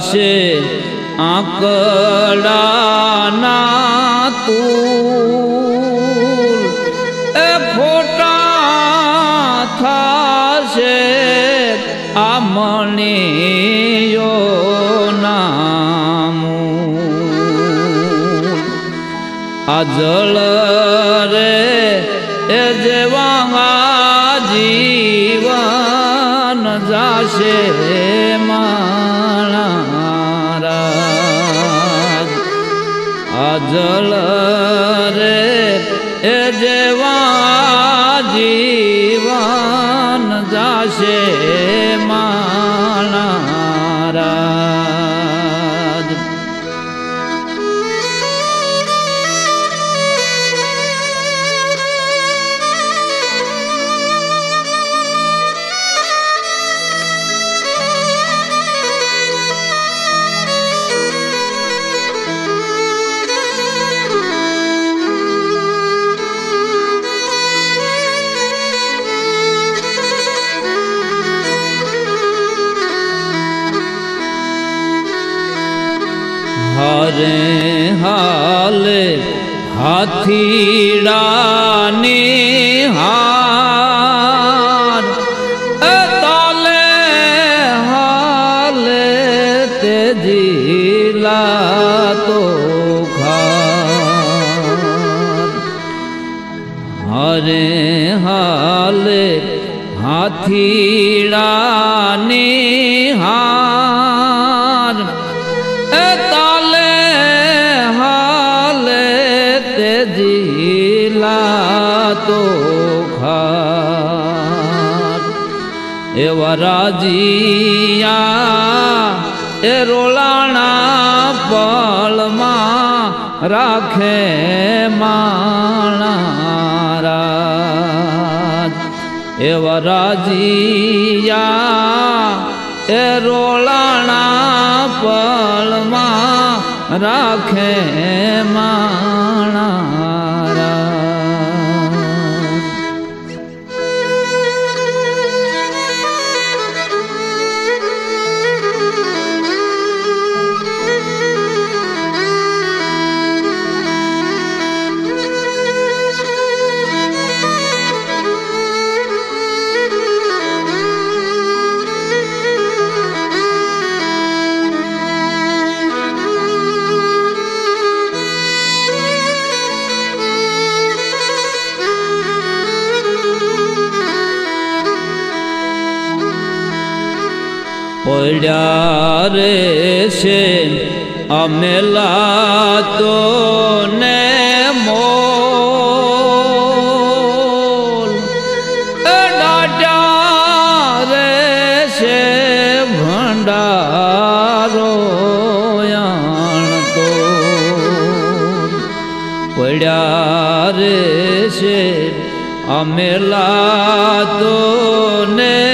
જશે આંકડાના તું એ ફોટા થશે આ મણીયો નામું આ જળ જાશે મારા રે એ જેવા જીવન જાશે ঢাল হাথিরানে হার তলে হালে তেজিলা তো হরে হালে হাথিরানে হার જીલા તો ખાર એવા રાજીયા એ રોલાણા પલમાં રાખે માણારા એવા રાજીયા એ રોલાણા પલમાં રાખે માણારાજ પડ્યા રે છે, અમેલા તો ને મોલ. એ ડાટ્યા રે છે ભંડારો તો. પડ્યા રે ને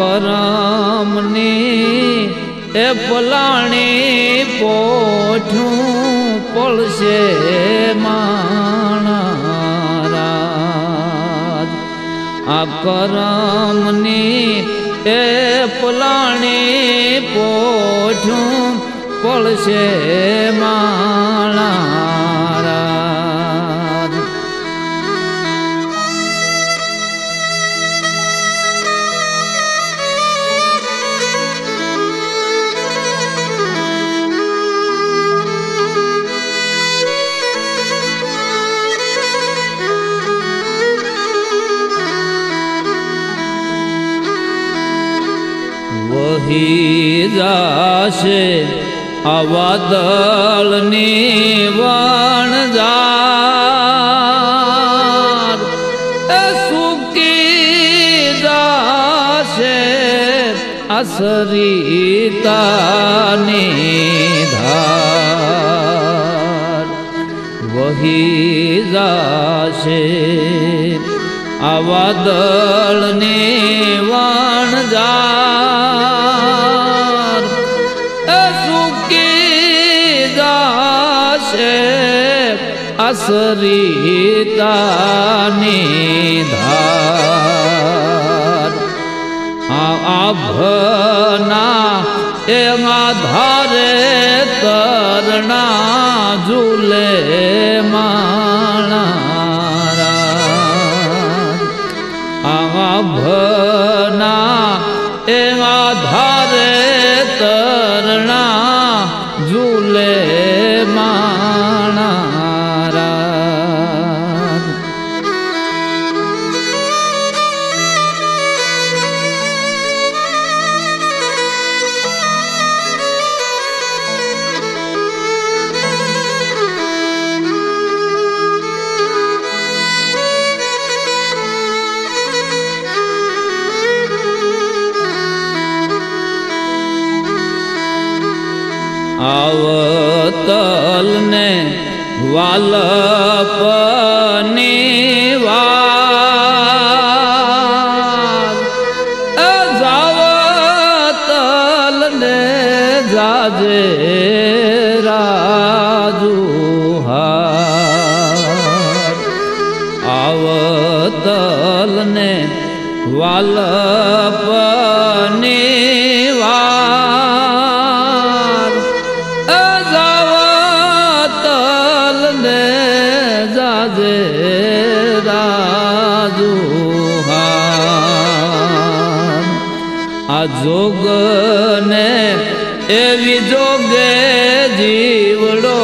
આ કરમની એ પલાણી પોઠું પડશે માણારાજ. આ કરમની એ પલાણી પોઠું પડશે માણારાજ. જાશે આ વાદળની વણજાર એ સુકી જાશે આ સરિતાની ધાર. વહી જાશે આ વણ વણજાર સરિતાની ધાર આભના એમાં ધારે તરણા ઝૂલે માણા આભના बालपणेवा. जावतलने जाजे राजू आवतलने वाला જોગ ને એવી જોગે જીવડો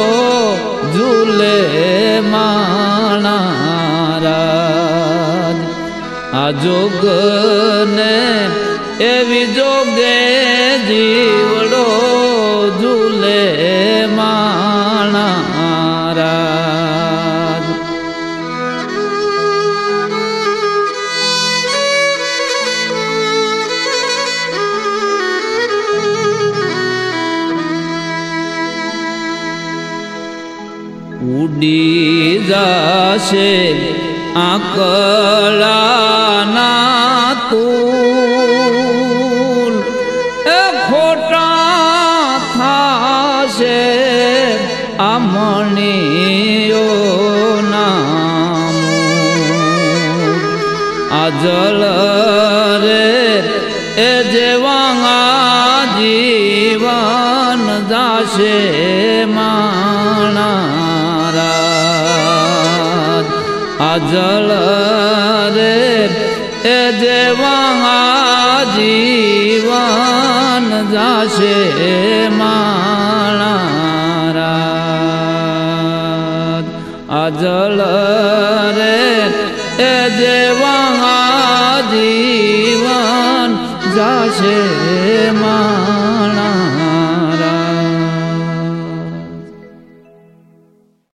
ઝૂલે માણારાજ. આ જોગ ને એવી જોગે જીવડો ઉડી જશે આકળાના તું એ ખોટા થાશે આમણીઓ નામ આ જળ રે એ જેવા જીવન આ જળ રે એ જેવા જીવન જાશે માણારાજ આ જળ રે એ જેવા જીવન જાશે